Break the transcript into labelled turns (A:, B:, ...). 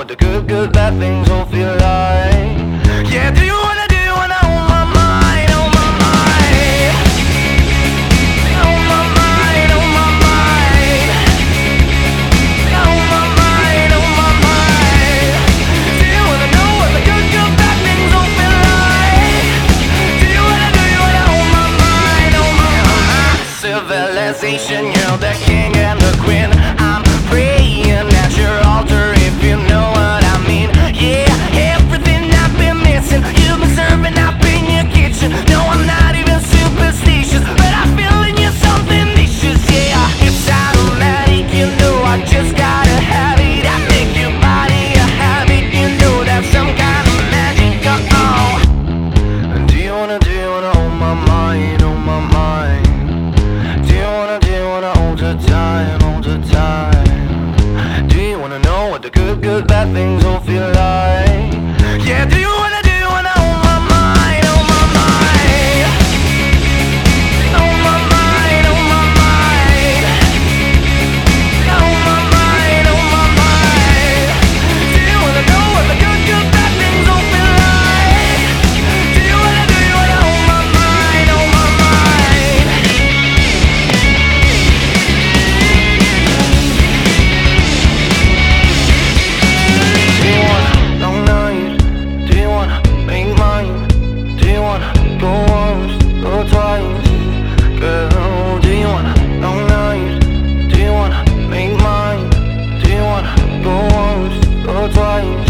A: want the good, good, bad things all feel right. Yeah, do you wanna, do you wanna own my mind, own my mind? Own my mind, own my mind. Own my mind, own my mind. Do you wanna know what the good, good, bad things all feel like? Do you wanna, do you wanna own my mind, own my mind? Civilization, you're the king and the queen. I'm praying at your altar. the time, all the time. Do you wanna know what the good, good, bad things all feel like? Yeah, do you? no twine.